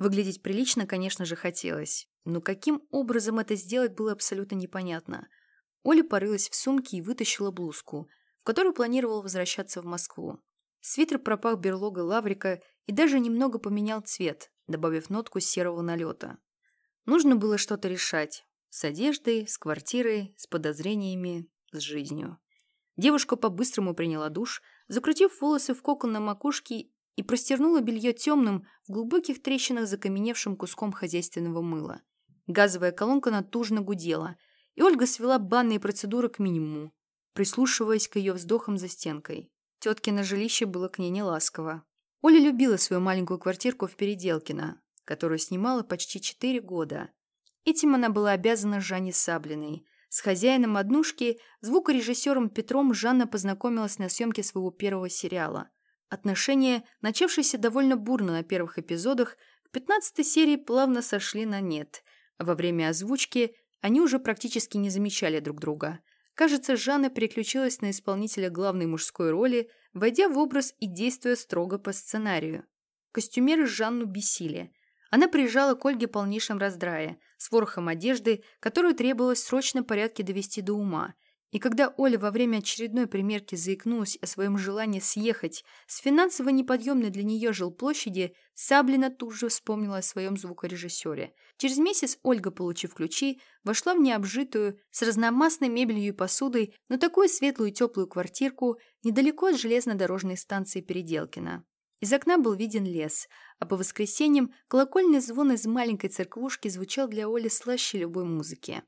Выглядеть прилично, конечно же, хотелось, но каким образом это сделать было абсолютно непонятно. Оля порылась в сумке и вытащила блузку, в которую планировала возвращаться в Москву. Свитер пропах берлогой лаврика и даже немного поменял цвет, добавив нотку серого налета. Нужно было что-то решать. С одеждой, с квартирой, с подозрениями, с жизнью. Девушка по-быстрому приняла душ, закрутив волосы в кокон на макушке и простернула белье темным, в глубоких трещинах закаменевшим куском хозяйственного мыла. Газовая колонка натужно гудела, и Ольга свела банные процедуры к минимуму, прислушиваясь к ее вздохам за стенкой. Теткино жилище было к ней неласково. Оля любила свою маленькую квартирку в Переделкино, которую снимала почти четыре года. Этим она была обязана Жанне Саблиной. С хозяином однушки, звукорежиссером Петром, Жанна познакомилась на съемке своего первого сериала – Отношения, начавшиеся довольно бурно на первых эпизодах, к 15 серии плавно сошли на нет, во время озвучки они уже практически не замечали друг друга. Кажется, Жанна переключилась на исполнителя главной мужской роли, войдя в образ и действуя строго по сценарию. Костюмеры Жанну бесили. Она приезжала к Ольге полнейшем раздрае, с ворохом одежды, которую требовалось в срочном порядке довести до ума – и когда Оля во время очередной примерки заикнулась о своем желании съехать с финансово неподъемной для нее жилплощади, Саблина тут же вспомнила о своем звукорежиссере. Через месяц Ольга, получив ключи, вошла в необжитую, с разномастной мебелью и посудой, но такую светлую и теплую квартирку недалеко от железнодорожной станции Переделкина. Из окна был виден лес, а по воскресеньям колокольный звон из маленькой церквушки звучал для Оли слаще любой музыки.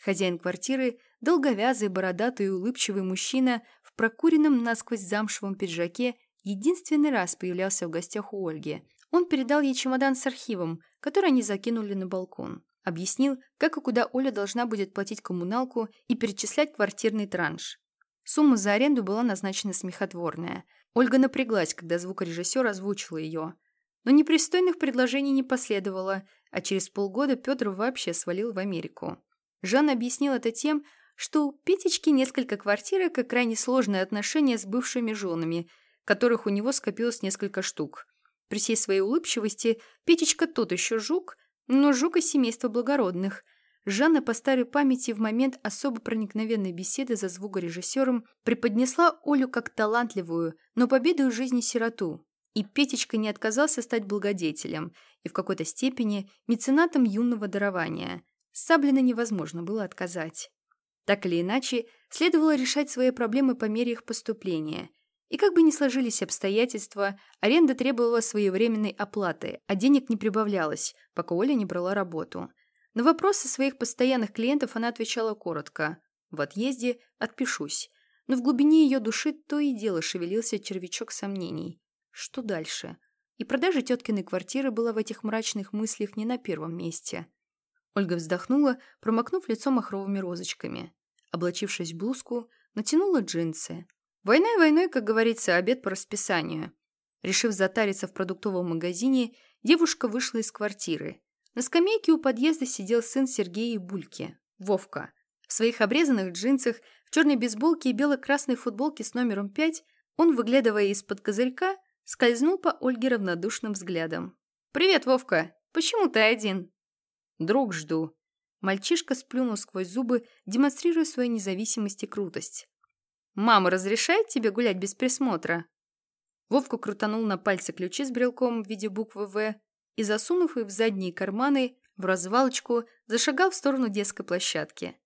Хозяин квартиры, долговязый, бородатый и улыбчивый мужчина в прокуренном насквозь замшевом пиджаке, единственный раз появлялся в гостях у Ольги. Он передал ей чемодан с архивом, который они закинули на балкон. Объяснил, как и куда Оля должна будет платить коммуналку и перечислять квартирный транш. Сумма за аренду была назначена смехотворная. Ольга напряглась, когда звукорежиссер озвучил ее. Но непристойных предложений не последовало, а через полгода Петр вообще свалил в Америку. Жан объяснил это тем, что у Петечки несколько квартирок и крайне сложные отношения с бывшими женами, которых у него скопилось несколько штук. При всей своей улыбчивости Петечка тот еще жук, но жук из семейства благородных. Жанна по старой памяти в момент особо проникновенной беседы за звукорежиссером преподнесла Олю как талантливую, но победу жизни сироту. И Петечка не отказался стать благодетелем и в какой-то степени меценатом юного дарования – Саблина невозможно было отказать. Так или иначе, следовало решать свои проблемы по мере их поступления. И как бы ни сложились обстоятельства, аренда требовала своевременной оплаты, а денег не прибавлялось, пока Оля не брала работу. На вопросы своих постоянных клиентов она отвечала коротко. «В отъезде отпишусь». Но в глубине ее души то и дело шевелился червячок сомнений. Что дальше? И продажа теткиной квартиры была в этих мрачных мыслях не на первом месте. Ольга вздохнула, промокнув лицо махровыми розочками. Облачившись в блузку, натянула джинсы. Война и войной, как говорится, обед по расписанию. Решив затариться в продуктовом магазине, девушка вышла из квартиры. На скамейке у подъезда сидел сын Сергея и Бульки, Вовка. В своих обрезанных джинсах, в черной бейсболке и бело-красной футболке с номером 5 он, выглядывая из-под козырька, скользнул по Ольге равнодушным взглядом. «Привет, Вовка! Почему ты один?» Друг жду». Мальчишка сплюнул сквозь зубы, демонстрируя свою независимость и крутость. «Мама разрешает тебе гулять без присмотра?» Вовка крутанул на пальце ключи с брелком в виде буквы «В» и, засунув их в задние карманы, в развалочку, зашагал в сторону детской площадки.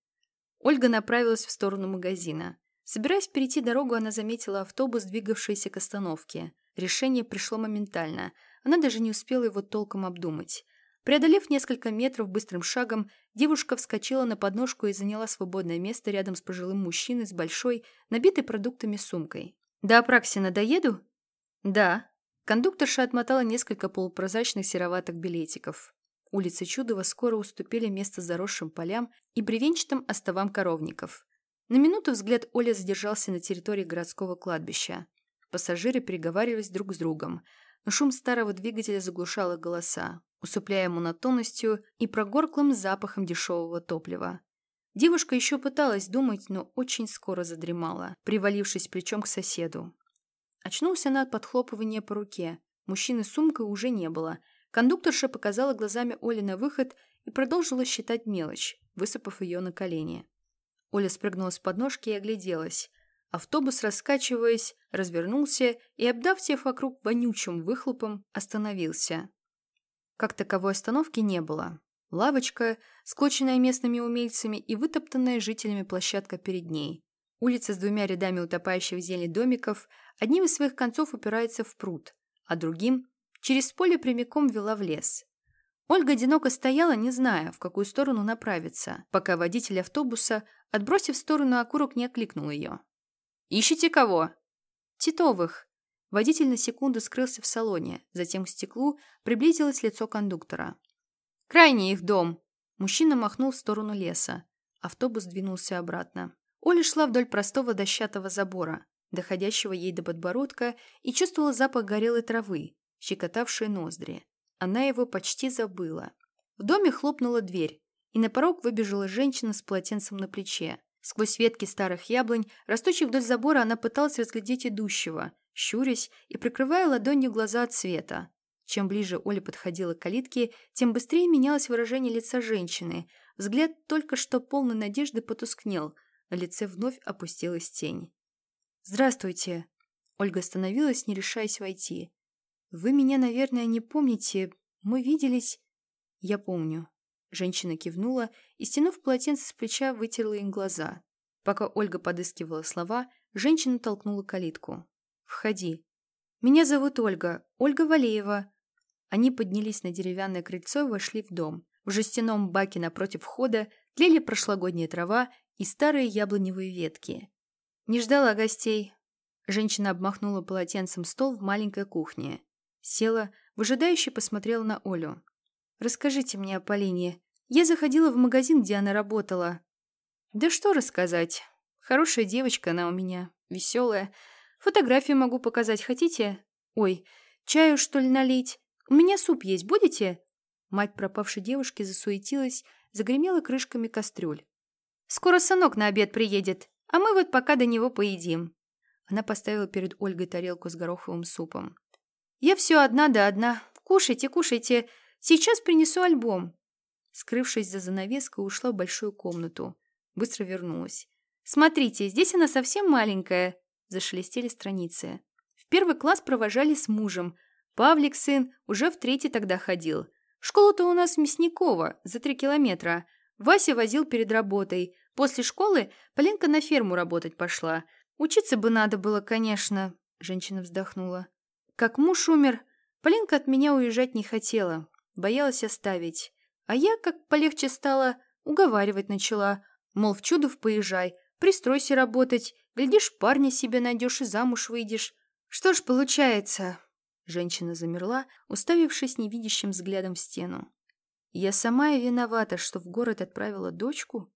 Ольга направилась в сторону магазина. Собираясь перейти дорогу, она заметила автобус, двигавшийся к остановке. Решение пришло моментально. Она даже не успела его толком обдумать. Преодолев несколько метров быстрым шагом, девушка вскочила на подножку и заняла свободное место рядом с пожилым мужчиной с большой, набитой продуктами сумкой. «До Апраксина доеду?» «Да». Кондукторша отмотала несколько полупрозрачных сероватых билетиков. Улицы Чудова скоро уступили место заросшим полям и бревенчатым остовам коровников. На минуту взгляд Оля задержался на территории городского кладбища. Пассажиры переговаривались друг с другом, но шум старого двигателя заглушал голоса усыпляя монотонностью и прогорклым запахом дешевого топлива. Девушка еще пыталась думать, но очень скоро задремала, привалившись плечом к соседу. Очнулся она от подхлопывания по руке. Мужчины с сумкой уже не было. Кондукторша показала глазами Оле на выход и продолжила считать мелочь, высыпав ее на колени. Оля спрыгнула с подножки и огляделась. Автобус, раскачиваясь, развернулся и, обдав всех вокруг вонючим выхлопом, остановился. Как таковой остановки не было. Лавочка, склоченная местными умельцами и вытоптанная жителями площадка перед ней. Улица с двумя рядами утопающих в зелени домиков одним из своих концов упирается в пруд, а другим через поле прямиком вела в лес. Ольга одиноко стояла, не зная, в какую сторону направиться, пока водитель автобуса, отбросив в сторону окурок, не окликнул ее. «Ищете кого?» «Титовых». Водитель на секунду скрылся в салоне, затем к стеклу приблизилось лицо кондуктора. «Крайний их дом!» Мужчина махнул в сторону леса. Автобус двинулся обратно. Оля шла вдоль простого дощатого забора, доходящего ей до подбородка, и чувствовала запах горелой травы, щекотавшей ноздри. Она его почти забыла. В доме хлопнула дверь, и на порог выбежала женщина с полотенцем на плече. Сквозь ветки старых яблонь, растущих вдоль забора, она пыталась разглядеть идущего, щурясь и прикрывая ладонью глаза от света. Чем ближе Оля подходила к калитке, тем быстрее менялось выражение лица женщины. Взгляд только что полной надежды потускнел, на лице вновь опустилась тень. «Здравствуйте!» Ольга остановилась, не решаясь войти. «Вы меня, наверное, не помните. Мы виделись...» «Я помню». Женщина кивнула и, стянув полотенце с плеча, вытерла им глаза. Пока Ольга подыскивала слова, женщина толкнула калитку. «Входи». «Меня зовут Ольга. Ольга Валеева». Они поднялись на деревянное крыльцо и вошли в дом. В жестяном баке напротив входа тлели прошлогодняя трава и старые яблоневые ветки. «Не ждала гостей». Женщина обмахнула полотенцем стол в маленькой кухне. Села, выжидающе посмотрела на Олю. «Расскажите мне о Полине. Я заходила в магазин, где она работала». «Да что рассказать. Хорошая девочка она у меня, веселая. Фотографию могу показать, хотите? Ой, чаю, что ли, налить? У меня суп есть, будете?» Мать пропавшей девушки засуетилась, загремела крышками кастрюль. «Скоро сынок на обед приедет, а мы вот пока до него поедим». Она поставила перед Ольгой тарелку с гороховым супом. «Я все одна да одна. Кушайте, кушайте. Сейчас принесу альбом». Скрывшись за занавеской, ушла в большую комнату. Быстро вернулась. «Смотрите, здесь она совсем маленькая», – зашелестели страницы. В первый класс провожали с мужем. Павлик, сын, уже в третий тогда ходил. Школа-то у нас в Мясникова, за три километра. Вася возил перед работой. После школы Полинка на ферму работать пошла. Учиться бы надо было, конечно, женщина вздохнула. Как муж умер, Полинка от меня уезжать не хотела, боялась оставить. А я, как полегче стало, уговаривать начала. Мол, в Чудов поезжай, пристройся работать, глядишь, парня себе найдешь и замуж выйдешь. Что ж получается? Женщина замерла, уставившись невидящим взглядом в стену. Я сама и виновата, что в город отправила дочку?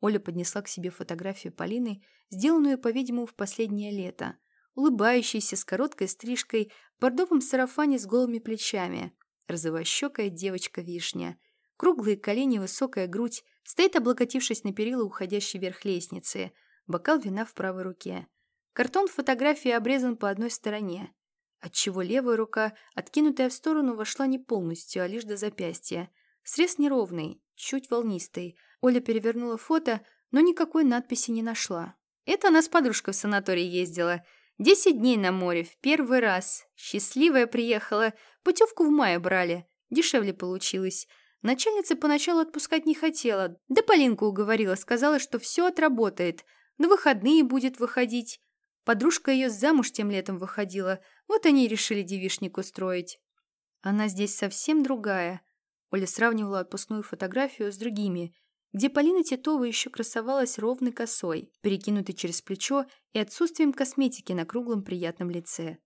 Оля поднесла к себе фотографию Полины, сделанную, по-видимому, в последнее лето – улыбающаяся с короткой стрижкой, в бордовом сарафане с голыми плечами, розовощекая девочка-вишня, круглые колени, высокая грудь, стоит, облокотившись на перила уходящей вверх лестницы, бокал вина в правой руке. Картон фотографии обрезан по одной стороне, отчего левая рука, откинутая в сторону, вошла не полностью, а лишь до запястья. Срез неровный, чуть волнистый. Оля перевернула фото, но никакой надписи не нашла. «Это она с подружкой в санаторий ездила», Десять дней на море, в первый раз. Счастливая приехала. Путевку в мае брали. Дешевле получилось. Начальница поначалу отпускать не хотела. Да Полинка уговорила, сказала, что все отработает. На выходные будет выходить. Подружка ее замуж тем летом выходила. Вот они и решили девишник устроить. Она здесь совсем другая. Оля сравнивала отпускную фотографию с другими – где Полина Титова еще красовалась ровной косой, перекинутой через плечо и отсутствием косметики на круглом приятном лице.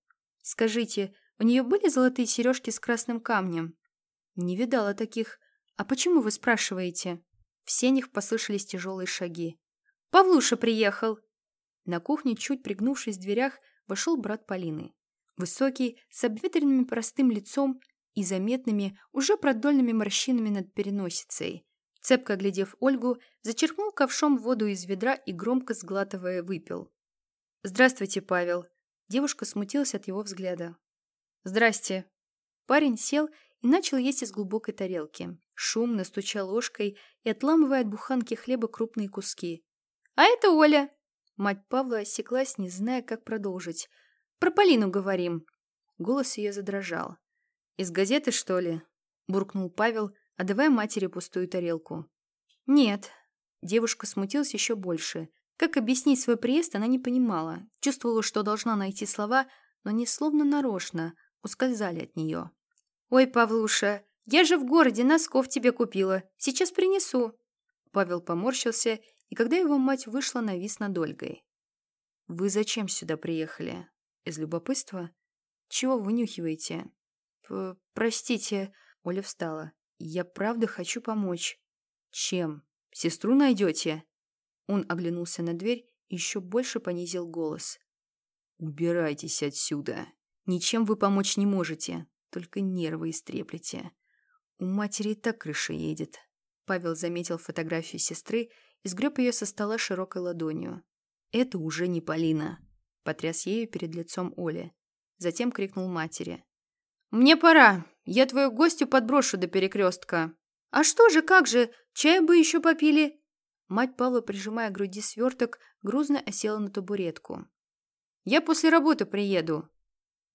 «Скажите, у нее были золотые сережки с красным камнем?» «Не видала таких. А почему вы спрашиваете?» В сенях послышались тяжелые шаги. «Павлуша приехал!» На кухне, чуть пригнувшись в дверях, вошел брат Полины. Высокий, с обветренным простым лицом и заметными, уже продольными морщинами над переносицей – Цепко глядев Ольгу, зачерпнул ковшом воду из ведра и громко сглатывая выпил. «Здравствуйте, Павел!» Девушка смутилась от его взгляда. «Здрасте!» Парень сел и начал есть из глубокой тарелки, шумно стуча ложкой и отламывая от буханки хлеба крупные куски. «А это Оля!» Мать Павла осеклась, не зная, как продолжить. «Про Полину говорим!» Голос ее задрожал. «Из газеты, что ли?» Буркнул Павел, отдавая матери пустую тарелку. «Нет». Девушка смутилась еще больше. Как объяснить свой приезд, она не понимала. Чувствовала, что должна найти слова, но не словно нарочно, ускользали от нее. «Ой, Павлуша, я же в городе носков тебе купила. Сейчас принесу». Павел поморщился, и когда его мать вышла, навис над Ольгой. «Вы зачем сюда приехали? Из любопытства? Чего вынюхиваете?» П «Простите», — Оля встала. «Я правда хочу помочь». «Чем? Сестру найдете?» Он оглянулся на дверь и еще больше понизил голос. «Убирайтесь отсюда. Ничем вы помочь не можете. Только нервы истреплете. У матери и так крыша едет. Павел заметил фотографию сестры и сгреб ее со стола широкой ладонью. «Это уже не Полина», — потряс ею перед лицом Оли. Затем крикнул матери. «Мне пора. Я твою гостю подброшу до перекрестка». «А что же, как же? Чай бы еще попили?» Мать Павла, прижимая к груди сверток, грузно осела на табуретку. «Я после работы приеду»,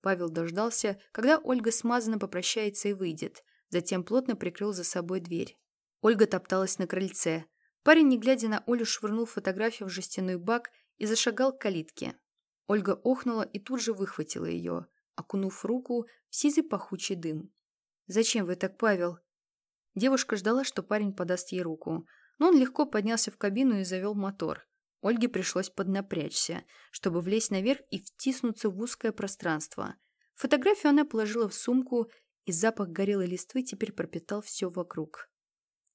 Павел дождался, когда Ольга смазанно попрощается и выйдет, затем плотно прикрыл за собой дверь. Ольга топталась на крыльце. Парень, не глядя на Олю, швырнул фотографию в жестяной бак и зашагал к калитке. Ольга охнула и тут же выхватила ее, окунув руку в сизый пахучий дым. «Зачем вы так, Павел?» Девушка ждала, что парень подаст ей руку, но он легко поднялся в кабину и завел мотор. Ольге пришлось поднапрячься, чтобы влезть наверх и втиснуться в узкое пространство. Фотографию она положила в сумку, и запах горелой листвы теперь пропитал все вокруг.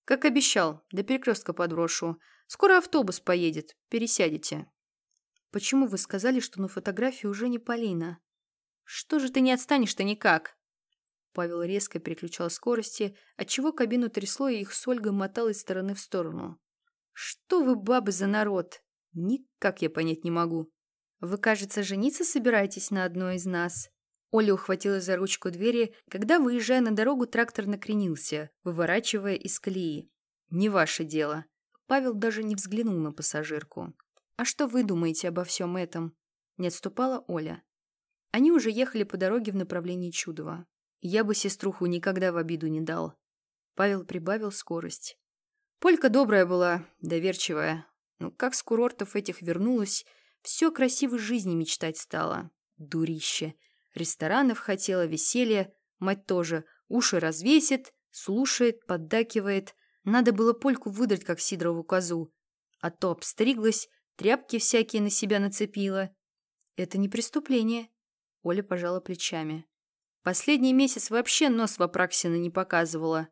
«Как обещал, до перекрестка подброшу. Скоро автобус поедет. Пересядете». «Почему вы сказали, что на фотографии уже не Полина?» «Что же ты не отстанешь-то никак?» Павел резко переключал скорости, отчего кабину трясло, и их с Ольгой мотал из стороны в сторону. «Что вы, бабы, за народ? Никак я понять не могу. Вы, кажется, жениться собираетесь на одной из нас?» Оля ухватилась за ручку двери, когда, выезжая на дорогу, трактор накренился, выворачивая из колеи. «Не ваше дело». Павел даже не взглянул на пассажирку. «А что вы думаете обо всем этом?» Не отступала Оля. Они уже ехали по дороге в направлении Чудова. «Я бы сеструху никогда в обиду не дал». Павел прибавил скорость. Полька добрая была, доверчивая, ну, как с курортов этих вернулась, все красивой жизни мечтать стала. Дурище. Ресторанов хотела, веселья. Мать тоже. Уши развесит, слушает, поддакивает. Надо было польку выдрать, как сидорову козу. А то обстриглась, тряпки всякие на себя нацепила. Это не преступление. Оля пожала плечами. Последний месяц вообще нос в Апраксина не показывала.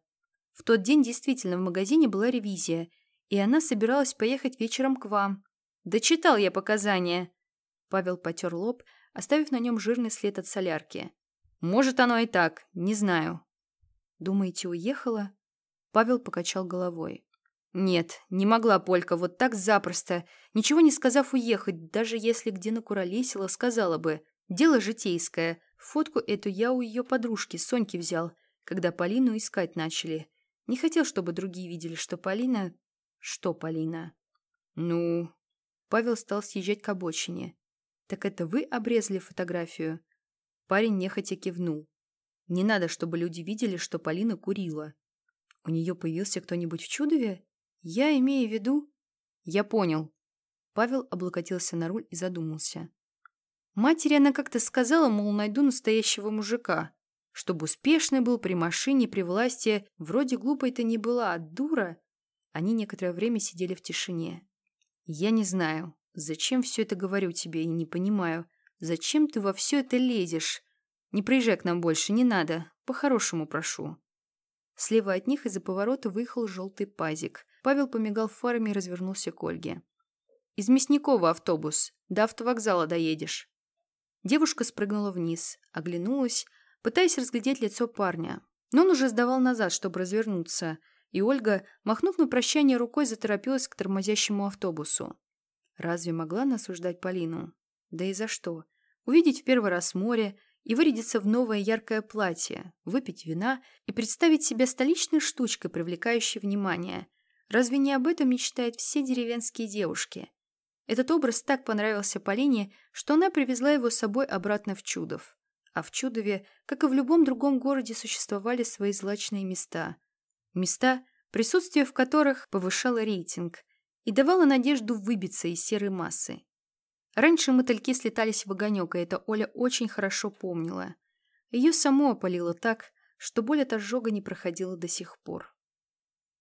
В тот день действительно в магазине была ревизия – и она собиралась поехать вечером к вам. Дочитал я показания. Павел потер лоб, оставив на нем жирный след от солярки. Может, оно и так, не знаю. Думаете, уехала? Павел покачал головой. Нет, не могла Полька вот так запросто, ничего не сказав уехать, даже если где накуролесила, сказала бы. Дело житейское. Фотку эту я у ее подружки Соньки взял, когда Полину искать начали. Не хотел, чтобы другие видели, что Полина «Что, Полина?» «Ну...» Павел стал съезжать к обочине. «Так это вы обрезали фотографию?» Парень нехотя кивнул. «Не надо, чтобы люди видели, что Полина курила. У нее появился кто-нибудь в Чудове? Я имею в виду...» «Я понял». Павел облокотился на руль и задумался. Матери она как-то сказала, мол, найду настоящего мужика. Чтобы успешный был при машине, при власти. Вроде глупой-то не была, а дура. Они некоторое время сидели в тишине. «Я не знаю, зачем все это говорю тебе, и не понимаю. Зачем ты во все это лезешь? Не приезжай к нам больше, не надо. По-хорошему прошу». Слева от них из-за поворота выехал желтый пазик. Павел помигал фарами и развернулся к Ольге. «Из Мясникова автобус. До автовокзала доедешь». Девушка спрыгнула вниз, оглянулась, пытаясь разглядеть лицо парня. Но он уже сдавал назад, чтобы развернуться – и Ольга, махнув на прощание рукой, заторопилась к тормозящему автобусу. Разве могла она осуждать Полину? Да и за что? Увидеть в первый раз море и вырядиться в новое яркое платье, выпить вина и представить себя столичной штучкой, привлекающей внимание. Разве не об этом мечтают все деревенские девушки? Этот образ так понравился Полине, что она привезла его с собой обратно в Чудов. А в Чудове, как и в любом другом городе, существовали свои злачные места. Места, присутствие в которых повышало рейтинг и давало надежду выбиться из серой массы. Раньше мотыльки слетались в огонек, и это Оля очень хорошо помнила. Ее само опалило так, что боль от ожога не проходила до сих пор.